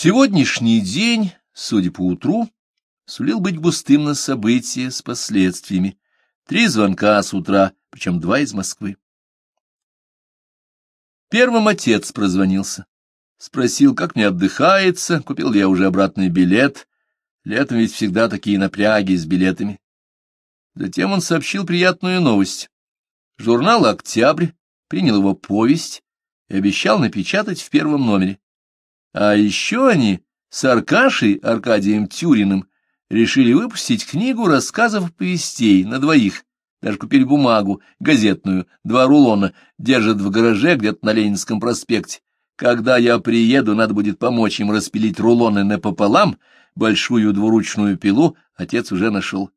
Сегодняшний день, судя по утру, сулил быть густым на события с последствиями. Три звонка с утра, причем два из Москвы. Первым отец прозвонился. Спросил, как мне отдыхается, купил я уже обратный билет. Летом ведь всегда такие напряги с билетами. Затем он сообщил приятную новость. Журнал «Октябрь» принял его повесть и обещал напечатать в первом номере. А еще они с Аркашей Аркадием Тюриным решили выпустить книгу рассказов повестей на двоих. Даже купили бумагу, газетную, два рулона, держат в гараже где-то на Ленинском проспекте. Когда я приеду, надо будет помочь им распилить рулоны напополам, большую двуручную пилу отец уже нашел.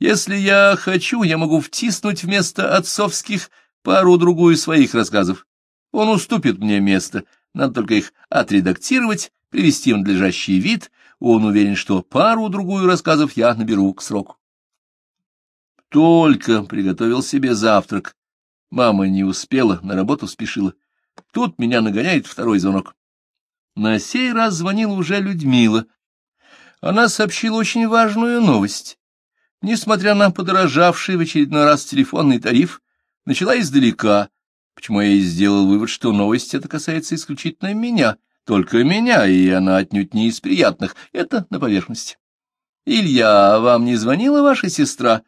Если я хочу, я могу втиснуть вместо отцовских пару-другую своих рассказов. Он уступит мне место, надо только их отредактировать, привести в надлежащий вид. Он уверен, что пару-другую рассказов я наберу к сроку. Только приготовил себе завтрак. Мама не успела, на работу спешила. Тут меня нагоняет второй звонок. На сей раз звонила уже Людмила. Она сообщила очень важную новость. Несмотря на подорожавший в очередной раз телефонный тариф, начала издалека, почему я и сделал вывод, что новость эта касается исключительно меня, только меня, и она отнюдь не из приятных, это на поверхности. «Илья, вам не звонила ваша сестра?»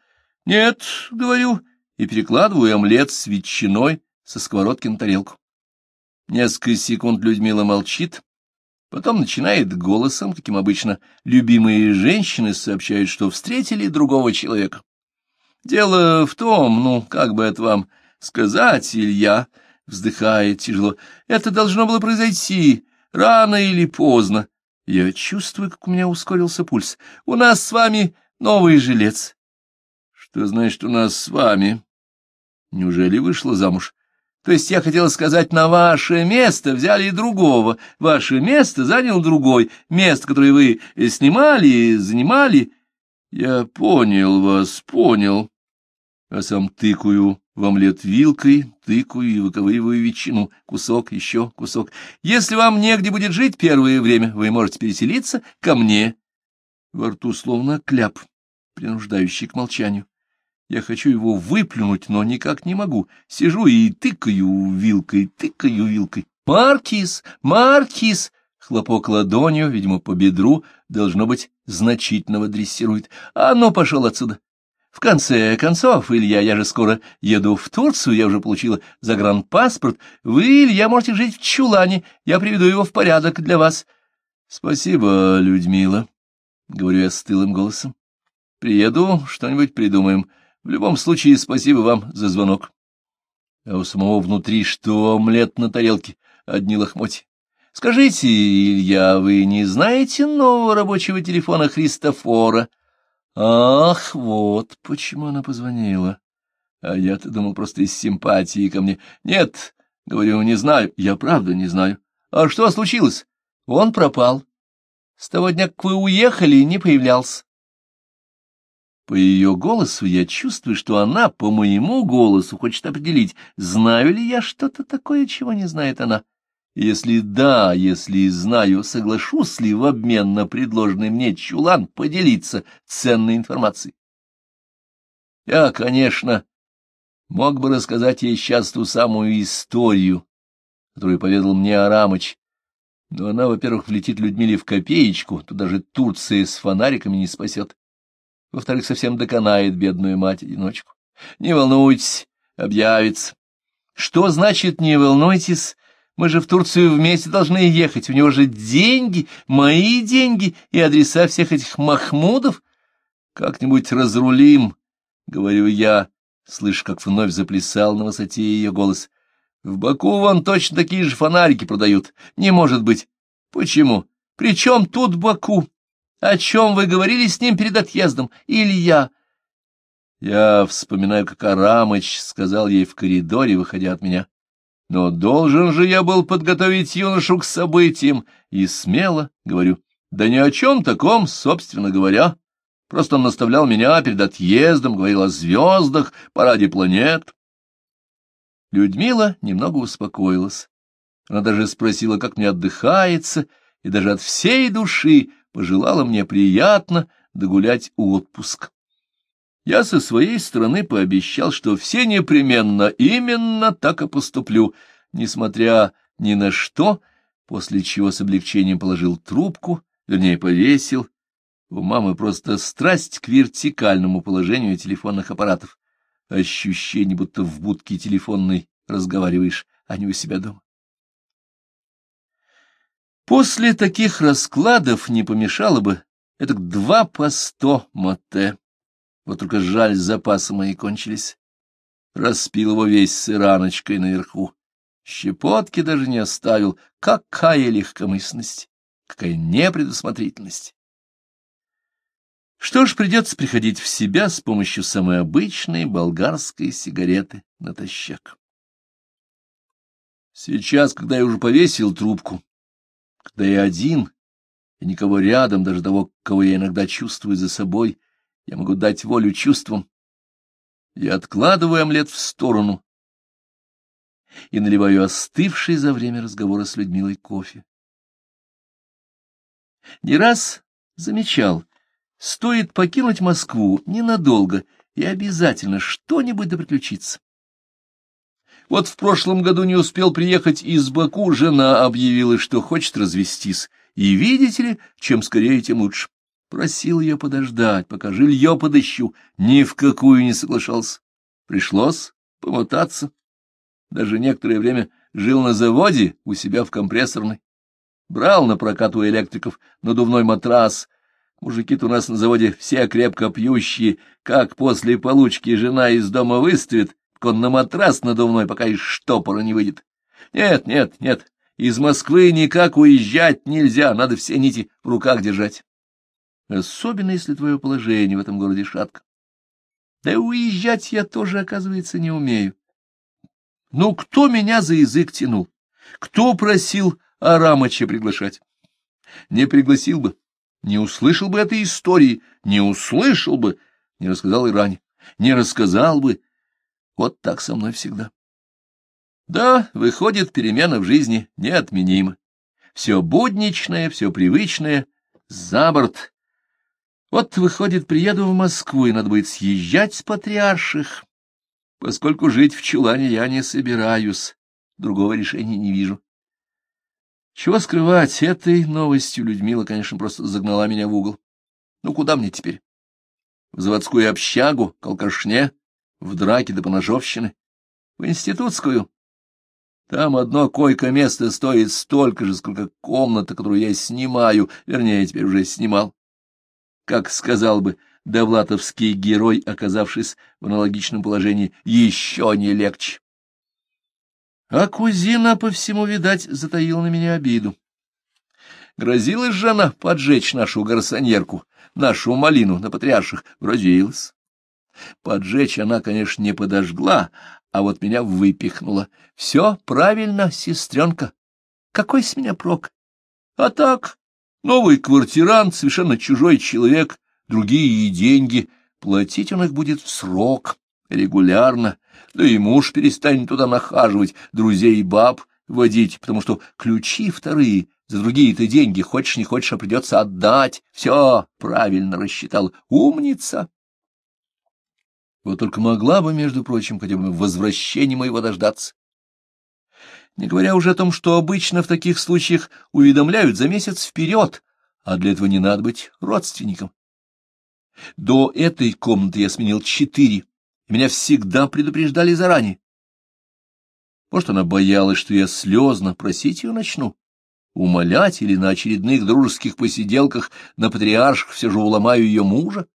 «Нет», — говорю, и перекладываю омлет с ветчиной со сковородки на тарелку. Несколько секунд Людмила молчит, потом начинает голосом, каким обычно любимые женщины сообщают, что встретили другого человека. Дело в том, ну, как бы это вам сказать, Илья, вздыхает тяжело, это должно было произойти рано или поздно. Я чувствую, как у меня ускорился пульс. У нас с вами новый жилец. Что значит у нас с вами? Неужели вышла замуж? То есть я хотела сказать, на ваше место взяли другого, ваше место занял другой, место, которое вы снимали, занимали. Я понял вас, понял. А сам тыкаю в омлет вилкой, тыкаю и выковыриваю ветчину, кусок, еще кусок. Если вам негде будет жить первое время, вы можете переселиться ко мне. Во рту словно кляп, принуждающий к молчанию. Я хочу его выплюнуть, но никак не могу. Сижу и тыкаю вилкой, тыкаю вилкой. «Маркиз! Маркиз!» Хлопок ладонью, видимо, по бедру, должно быть, значительного дрессирует. «А ну, пошел отсюда!» В конце концов, Илья, я же скоро еду в Турцию, я уже получила загранпаспорт. Вы, Илья, можете жить в чулане, я приведу его в порядок для вас. — Спасибо, Людмила, — говорю я стылым голосом. — Приеду, что-нибудь придумаем. В любом случае, спасибо вам за звонок. А у самого внутри что омлет на тарелке, одни лохмотья. Скажите, Илья, вы не знаете нового рабочего телефона Христофора? Ах, вот почему она позвонила. А я-то думал просто из симпатии ко мне. Нет, говорю, не знаю. Я правда не знаю. А что случилось? Он пропал. С того дня, как вы уехали, не появлялся. По ее голосу я чувствую, что она по моему голосу хочет определить, знаю ли я что-то такое, чего не знает она. Если да, если знаю, соглашусь ли в обмен на предложенный мне чулан поделиться ценной информацией. Я, конечно, мог бы рассказать ей сейчас ту самую историю, которую поведал мне Арамыч, но она, во-первых, влетит Людмиле в копеечку, то даже Турция с фонариками не спасет во-вторых, совсем доконает бедную мать-одиночку. Не волнуйтесь, объявится. Что значит «не волнуйтесь»? Мы же в Турцию вместе должны ехать. У него же деньги, мои деньги и адреса всех этих Махмудов. Как-нибудь разрулим, — говорю я, слыша, как вновь заплясал на высоте ее голос. В Баку вон точно такие же фонарики продают. Не может быть. Почему? При чем тут Баку? О чем вы говорили с ним перед отъездом, Илья? Я вспоминаю, как Арамыч сказал ей в коридоре, выходя от меня. Но должен же я был подготовить юношу к событиям, и смело говорю, да ни о чем таком, собственно говоря. Просто он наставлял меня перед отъездом, говорил о звездах, параде планет. Людмила немного успокоилась. Она даже спросила, как мне отдыхается, и даже от всей души пожелала мне приятно догулять отпуск. Я со своей стороны пообещал, что все непременно именно так и поступлю, несмотря ни на что, после чего с облегчением положил трубку, вернее, повесил. У мамы просто страсть к вертикальному положению телефонных аппаратов. Ощущение, будто в будке телефонной разговариваешь, а не у себя дома. После таких раскладов не помешало бы это два по сто моте. Вот только жаль, запасы мои кончились. Распил его весь сыраночкой наверху. Щепотки даже не оставил. Какая легкомысленность! Какая непредусмотрительность! Что ж, придется приходить в себя с помощью самой обычной болгарской сигареты натощак. Сейчас, когда я уже повесил трубку, когда я один, и никого рядом, даже того, кого я иногда чувствую за собой, я могу дать волю чувствам. Я откладываю омлет в сторону и наливаю остывший за время разговора с Людмилой кофе. Не раз замечал, стоит покинуть Москву ненадолго, и обязательно что-нибудь да. Вот в прошлом году не успел приехать из Баку, жена объявила, что хочет развестись, и, видите ли, чем скорее, тем лучше. Просил ее подождать, пока жилье подыщу, ни в какую не соглашался. Пришлось помотаться. Даже некоторое время жил на заводе у себя в компрессорной. Брал на прокат у электриков надувной матрас. Мужики-то у нас на заводе все крепко пьющие. Как после получки жена из дома выставит, так он на матрас надувной, пока из штопора не выйдет. Нет, нет, нет, из Москвы никак уезжать нельзя, надо все нити в руках держать особенно если твое положение в этом городе шатко. Да и уезжать я тоже, оказывается, не умею. Ну, кто меня за язык тянул? Кто просил Арамыча приглашать? Не пригласил бы, не услышал бы этой истории, не услышал бы, не рассказал Иране, не рассказал бы. Вот так со мной всегда. Да, выходит, перемена в жизни неотменима. Все будничное, все привычное, за борт, вот, выходит, приеду в Москву, и надо будет съезжать с патриарших, поскольку жить в чулане я не собираюсь, другого решения не вижу. Чего скрывать, этой новостью Людмила, конечно, просто загнала меня в угол. Ну, куда мне теперь? В заводскую общагу, к в драке до поножовщины, в институтскую. Там одно койко-место стоит столько же, сколько комната, которую я снимаю, вернее, теперь уже снимал как сказал бы довлатовский герой, оказавшись в аналогичном положении, еще не легче. А кузина, по всему, видать, затаила на меня обиду. Грозилась же она поджечь нашу гарсоньерку, нашу малину на патриарших. Грозилась. Поджечь она, конечно, не подожгла, а вот меня выпихнула. Все правильно, сестренка. Какой с меня прок? А так, Новый квартирант, совершенно чужой человек, другие деньги. Платить он их будет в срок, регулярно. Да и муж перестанет туда нахаживать, друзей и баб водить, потому что ключи вторые за другие-то деньги, хочешь не хочешь, а придется отдать. Все правильно рассчитал. Умница! Вот только могла бы, между прочим, хотя бы возвращения моего дождаться не говоря уже о том, что обычно в таких случаях уведомляют за месяц вперед, а для этого не надо быть родственником. До этой комнаты я сменил четыре, и меня всегда предупреждали заранее. Может, она боялась, что я слезно просить ее начну, умолять или на очередных дружеских посиделках на патриарших все же уломаю ее мужа?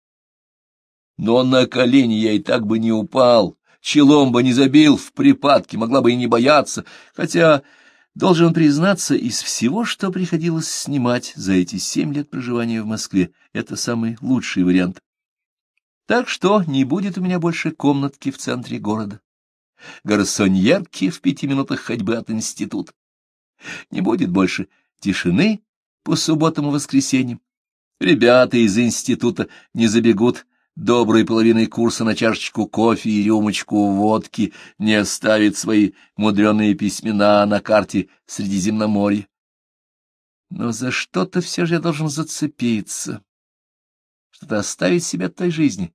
Но на колени я и так бы не упал, челом бы не забил в припадке, могла бы и не бояться, хотя, должен признаться, из всего, что приходилось снимать за эти семь лет проживания в Москве, это самый лучший вариант. Так что не будет у меня больше комнатки в центре города, гарсоньерки в пяти минутах ходьбы от института. Не будет больше тишины по субботам и воскресеньям. Ребята из института не забегут доброй половиной курса на чашечку кофе и рюмочку водки не оставит свои мудреные письмена на карте Средиземноморья. Но за что-то все же я должен зацепиться, что-то оставить себя от той жизни,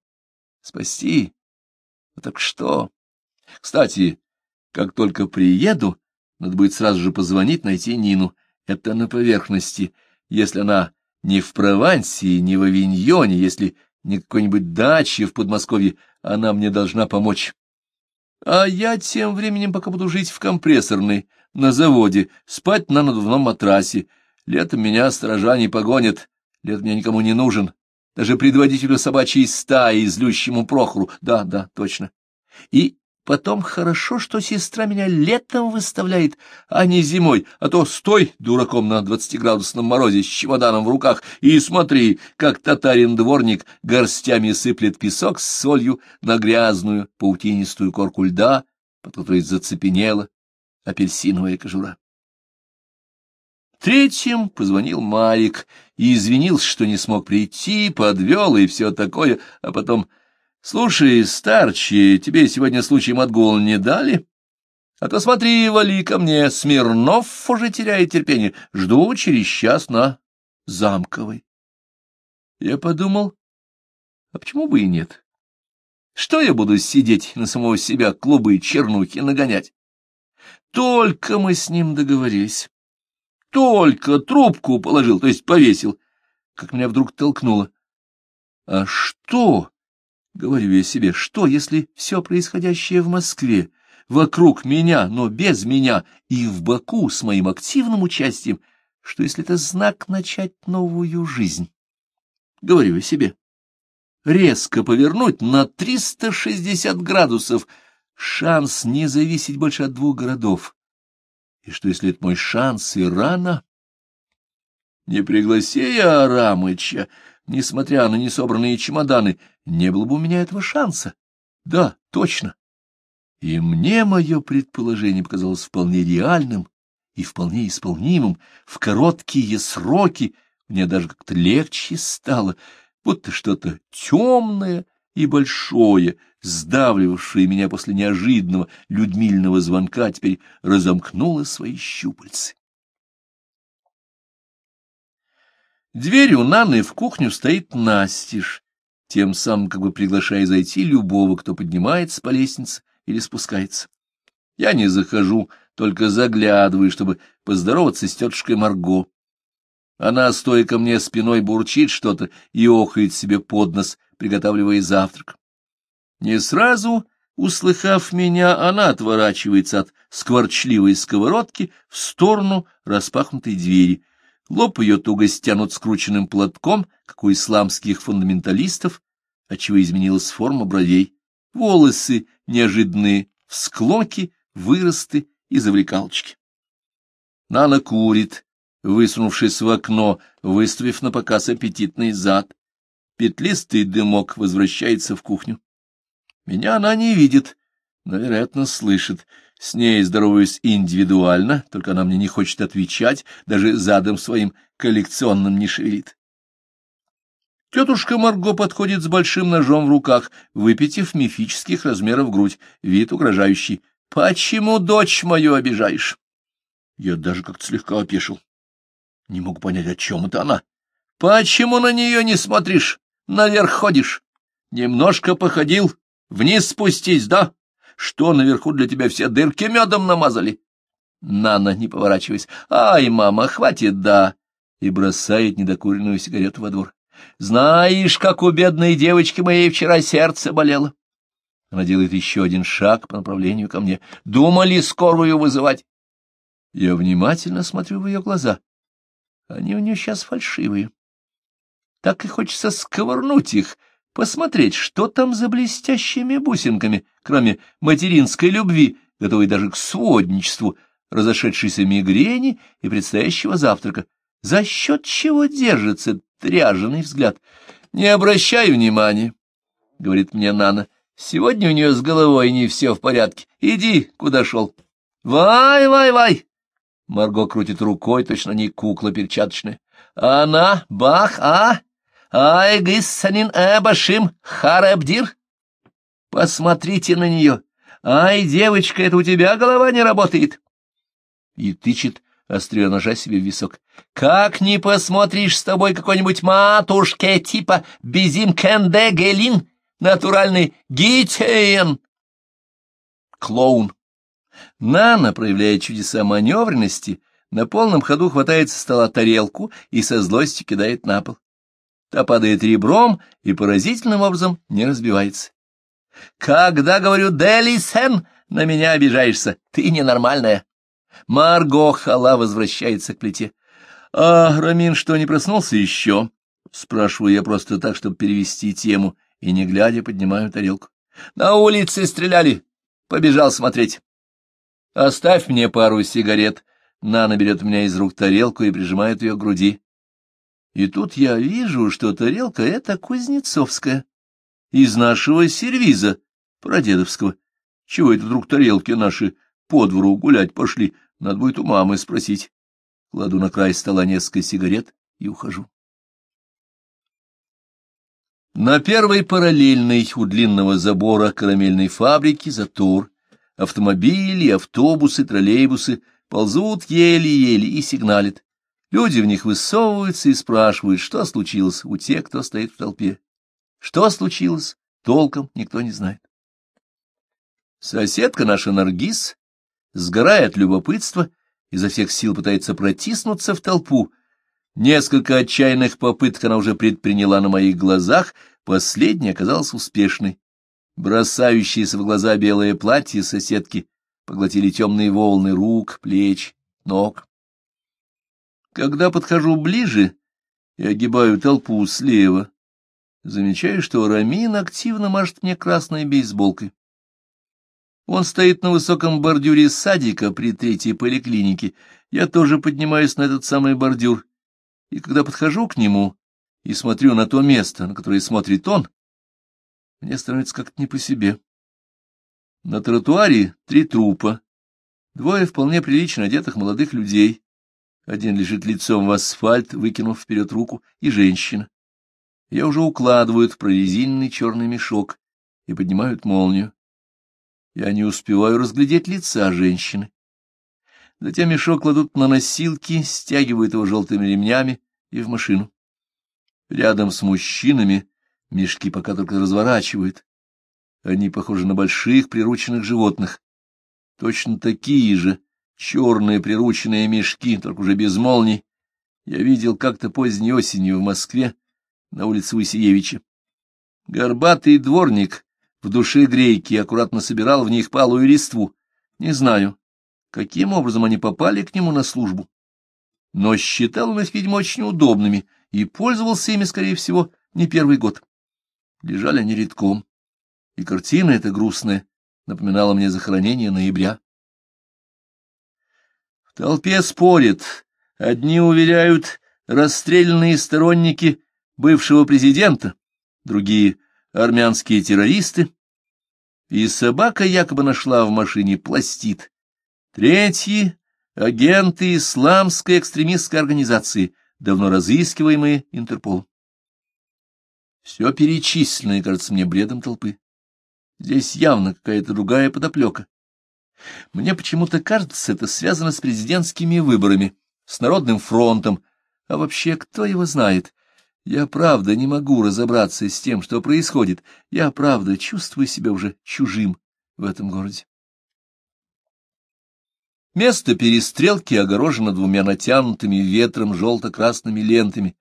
спасти. Ну так что? Кстати, как только приеду, надо будет сразу же позвонить, найти Нину. Это на поверхности. Если она не в Провансии, не в Авиньоне, если не какой-нибудь даче в Подмосковье, она мне должна помочь. А я тем временем пока буду жить в компрессорной, на заводе, спать на надувном матрасе. Летом меня сторожа не погонят, летом я никому не нужен. Даже предводителю собачьей стаи, злющему Прохору. Да, да, точно. И Потом хорошо, что сестра меня летом выставляет, а не зимой, а то стой дураком на двадцатиградусном морозе с чемоданом в руках и смотри, как татарин-дворник горстями сыплет песок с солью на грязную паутинистую корку льда, под которой зацепенела апельсиновая кожура. Третьим позвонил Марик и извинился, что не смог прийти, подвел и все такое, а потом Слушай, старче, тебе сегодня случаем отгул не дали? А то смотри, вали ко мне, Смирнов уже теряет терпение. Жду через час на Замковой. Я подумал, а почему бы и нет? Что я буду сидеть на самого себя клубы и чернухи нагонять? Только мы с ним договорились. Только трубку положил, то есть повесил, как меня вдруг толкнуло. А что, Говорю я себе, что, если все происходящее в Москве, вокруг меня, но без меня, и в Баку с моим активным участием, что, если это знак начать новую жизнь? Говорю я себе. Резко повернуть на 360 градусов, шанс не зависеть больше от двух городов. И что, если это мой шанс и рано? Не пригласи я Арамыча, несмотря на несобранные чемоданы, не было бы у меня этого шанса. Да, точно. И мне мое предположение показалось вполне реальным и вполне исполнимым. В короткие сроки мне даже как-то легче стало, будто что-то темное и большое, сдавливавшее меня после неожиданного Людмильного звонка, теперь разомкнуло свои щупальцы. Дверь у Наны в кухню стоит настежь, тем самым как бы приглашая зайти любого, кто поднимается по лестнице или спускается. Я не захожу, только заглядываю, чтобы поздороваться с тетушкой Марго. Она, стоя ко мне спиной, бурчит что-то и охает себе под нос, приготавливая завтрак. Не сразу, услыхав меня, она отворачивается от скворчливой сковородки в сторону распахнутой двери — Лоб ее туго стянут скрученным платком, как у исламских фундаменталистов, отчего изменилась форма бровей. Волосы неожиданные, всклоки, выросты и завлекалочки. Нана курит, высунувшись в окно, выставив на показ аппетитный зад. Петлистый дымок возвращается в кухню. Меня она не видит, но, вероятно, слышит. С ней здороваюсь индивидуально, только она мне не хочет отвечать, даже задом своим коллекционным не шевелит. Тетушка Марго подходит с большим ножом в руках, выпитив мифических размеров грудь, вид угрожающий. «Почему дочь мою обижаешь?» Я даже как-то слегка опешил. Не могу понять, о чем это она. «Почему на нее не смотришь? Наверх ходишь? Немножко походил, вниз спустись, да?» Что наверху для тебя все дырки медом намазали? Нана, не поворачиваясь. Ай, мама, хватит, да. И бросает недокуренную сигарету во двор. Знаешь, как у бедной девочки моей вчера сердце болело. Она делает еще один шаг по направлению ко мне. Думали скорую вызывать? Я внимательно смотрю в ее глаза. Они у нее сейчас фальшивые. Так и хочется сковырнуть их, посмотреть, что там за блестящими бусинками, кроме материнской любви, готовой даже к сводничеству, разошедшейся мигрени и предстоящего завтрака. За счет чего держится тряженный взгляд? Не обращай внимания, — говорит мне Нана. Сегодня у нее с головой не все в порядке. Иди, куда шел. Вай, вай, вай! Марго крутит рукой, точно не кукла перчаточная. Она, бах, а? Ай, гиссанин эбашим харабдир. Посмотрите на нее. Ай, девочка, это у тебя голова не работает. И тычет острие ножа себе в висок. «Как не посмотришь с тобой какой-нибудь матушке типа Безим Кенде Гелин, натуральный гитеен?» Клоун. Нана, проявляя чудеса маневренности, на полном ходу хватает со стола тарелку и со злостью кидает на пол. Та падает ребром и поразительным образом не разбивается. «Когда, говорю, Делисен, на меня обижаешься, ты ненормальная!» Марго Хала возвращается к плите. «А Рамин что, не проснулся еще?» Спрашиваю я просто так, чтобы перевести тему, и, не глядя, поднимаю тарелку. «На улице стреляли. Побежал смотреть. Оставь мне пару сигарет». Нана берет у меня из рук тарелку и прижимает ее к груди. И тут я вижу, что тарелка эта кузнецовская, из нашего сервиза, прадедовского. Чего это вдруг тарелки наши по двору гулять пошли? Надо будет у мамы спросить. Кладу на край стола несколько сигарет и ухожу. На первой параллельной у длинного забора карамельной фабрики затор. Автомобили, автобусы, троллейбусы ползут еле-еле и сигналят. Люди в них высовываются и спрашивают, что случилось у тех, кто стоит в толпе. Что случилось, толком никто не знает. Соседка наша Наргиз, сгорая от любопытства, изо всех сил пытается протиснуться в толпу. Несколько отчаянных попыток она уже предприняла на моих глазах, последняя оказалась успешной. Бросающиеся в глаза белое платье соседки поглотили темные волны рук, плеч, ног. Когда подхожу ближе и огибаю толпу слева, замечаю, что Рамин активно машет мне красной бейсболкой. Он стоит на высоком бордюре садика при третьей поликлинике. Я тоже поднимаюсь на этот самый бордюр. И когда подхожу к нему и смотрю на то место, на которое смотрит он, мне становится как-то не по себе. На тротуаре три трупа, двое вполне прилично одетых молодых людей. Один лежит лицом в асфальт, выкинув вперед руку, и женщина. Я уже укладывают в прорезиненный черный мешок и поднимают молнию. Я не успеваю разглядеть лица женщины. Затем мешок кладут на носилки, стягивают его желтыми ремнями и в машину. Рядом с мужчинами мешки пока только разворачивают. Они похожи на больших прирученных животных. Точно такие же черные прирученные мешки, только уже без молний. Я видел как-то поздней осенью в Москве на улице Васиевича. Горбатый дворник в душе грейки аккуратно собирал в них палую листву. Не знаю, каким образом они попали к нему на службу. Но считал он их, видимо, очень удобными и пользовался ими, скорее всего, не первый год. Лежали они редком, и картина эта грустная напоминала мне захоронение ноября. Толпе спорят, одни уверяют, расстрелянные сторонники бывшего президента, другие армянские террористы, и собака якобы нашла в машине пластид. Третьи — агенты исламской экстремистской организации, давно разыскиваемые Интерполом. Все перечисленное кажется мне бредом толпы. Здесь явно какая-то другая подоплека. Мне почему-то кажется, это связано с президентскими выборами, с Народным фронтом, а вообще кто его знает? Я правда не могу разобраться с тем, что происходит. Я правда чувствую себя уже чужим в этом городе. Место перестрелки огорожено двумя натянутыми ветром желто-красными лентами,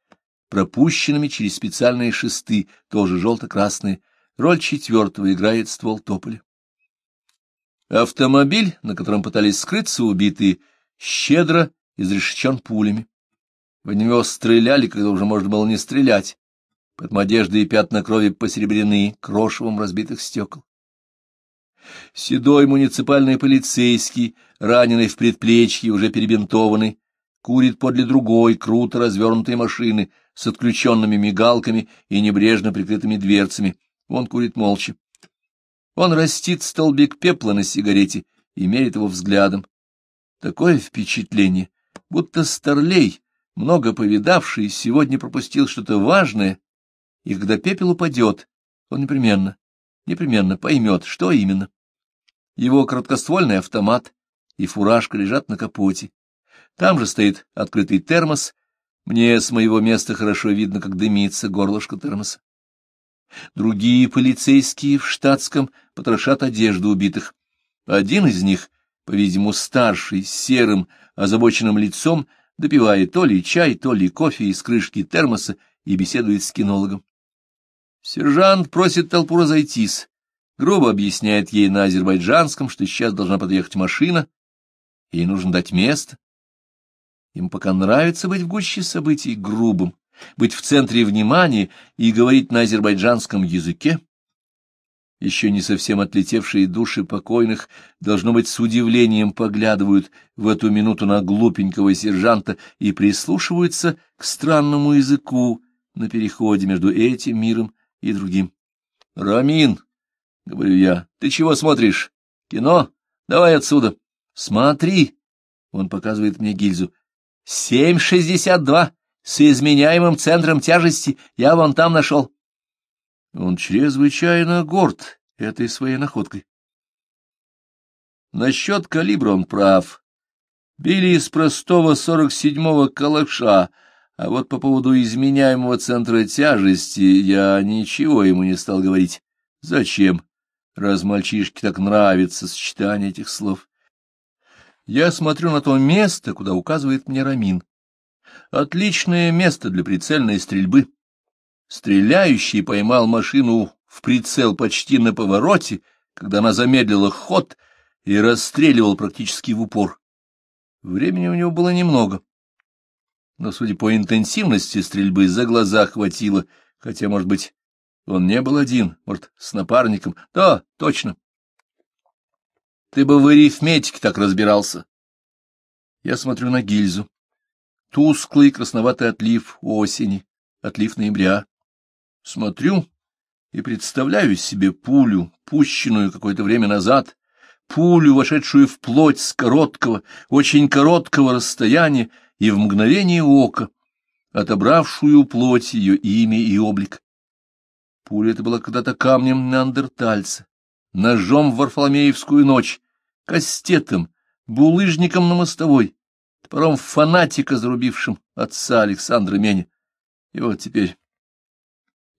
пропущенными через специальные шесты, тоже желто-красные. Роль четвертого играет ствол тополя. Автомобиль, на котором пытались скрыться убитые, щедро изрешечен пулями. В него стреляли, когда уже можно было не стрелять, поэтому одежда и пятна крови посеребрены крошевом разбитых стекол. Седой муниципальный полицейский, раненый в предплечье, уже перебинтованный, курит подле другой, круто развернутой машины с отключенными мигалками и небрежно прикрытыми дверцами. Он курит молча. Он растит столбик пепла на сигарете и мерит его взглядом. Такое впечатление, будто старлей, много повидавший, сегодня пропустил что-то важное, и когда пепел упадет, он непременно, непременно поймет, что именно. Его краткоствольный автомат и фуражка лежат на капоте. Там же стоит открытый термос. Мне с моего места хорошо видно, как дымится горлышко термоса. Другие полицейские в штатском потрошат одежду убитых. Один из них, по-видимому, старший, с серым, озабоченным лицом, допивает то ли чай, то ли кофе из крышки термоса и беседует с кинологом. Сержант просит толпу разойтись, грубо объясняет ей на азербайджанском, что сейчас должна подъехать машина, ей нужно дать место. Им пока нравится быть в гуще событий грубым, быть в центре внимания и говорить на азербайджанском языке. Еще не совсем отлетевшие души покойных, должно быть, с удивлением поглядывают в эту минуту на глупенького сержанта и прислушиваются к странному языку на переходе между этим миром и другим. — Рамин, — говорю я, — ты чего смотришь? Кино? Давай отсюда. — Смотри, — он показывает мне гильзу. Семь шестьдесят два с изменяемым центром тяжести я вон там нашел. Он чрезвычайно горд этой своей находкой. Насчет калибра он прав. Били из простого сорок седьмого калаша, а вот по поводу изменяемого центра тяжести я ничего ему не стал говорить. Зачем? Раз мальчишке так нравится сочетание этих слов. Я смотрю на то место, куда указывает мне Рамин. Отличное место для прицельной стрельбы. Стреляющий поймал машину в прицел почти на повороте, когда она замедлила ход и расстреливал практически в упор. Времени у него было немного. Но, судя по интенсивности стрельбы, за глаза хватило, хотя, может быть, он не был один, может, с напарником. Да, точно. Ты бы в арифметике так разбирался. Я смотрю на гильзу. Тусклый красноватый отлив осени, отлив ноября. Смотрю и представляю себе пулю, пущенную какое-то время назад, пулю, вошедшую в плоть с короткого, очень короткого расстояния и в мгновение ока, отобравшую плоть ее имя и облик. Пуля эта была когда-то камнем неандертальца, ножом в Варфоломеевскую ночь, кастетом, булыжником на мостовой, топором фанатика, зарубившим отца Александра Меня. И вот теперь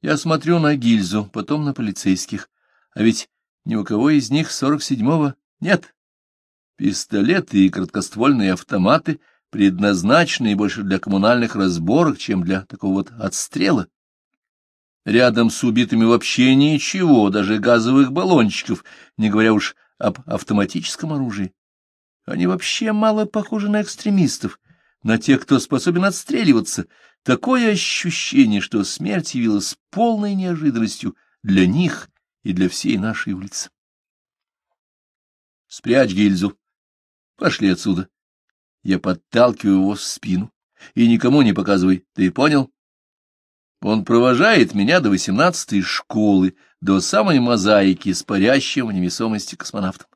я смотрю на гильзу, потом на полицейских, а ведь ни у кого из них сорок седьмого нет. Пистолеты и короткоствольные автоматы предназначены больше для коммунальных разборок, чем для такого вот отстрела. Рядом с убитыми вообще ничего, даже газовых баллончиков, не говоря уж об автоматическом оружии. Они вообще мало похожи на экстремистов, на тех, кто способен отстреливаться. Такое ощущение, что смерть явилась полной неожиданностью для них и для всей нашей улицы. Спрячь гильзу. Пошли отсюда. Я подталкиваю его в спину. И никому не показывай, ты понял? Он провожает меня до восемнадцатой школы, до самой мозаики с парящим в невесомости космонавтом.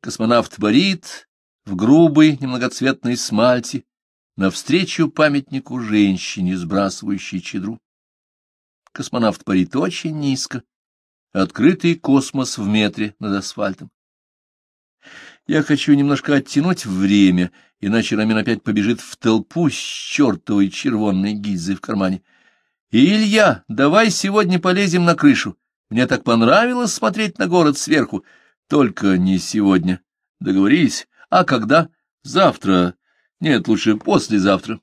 Космонавт парит в грубой немногоцветной смальте навстречу памятнику женщине, сбрасывающей чедру. Космонавт парит очень низко, открытый космос в метре над асфальтом. Я хочу немножко оттянуть время, иначе Рамин опять побежит в толпу с чертовой червонной гильзой в кармане. Илья, давай сегодня полезем на крышу. Мне так понравилось смотреть на город сверху. Только не сегодня. Договорились? А когда? Завтра. Нет, лучше послезавтра.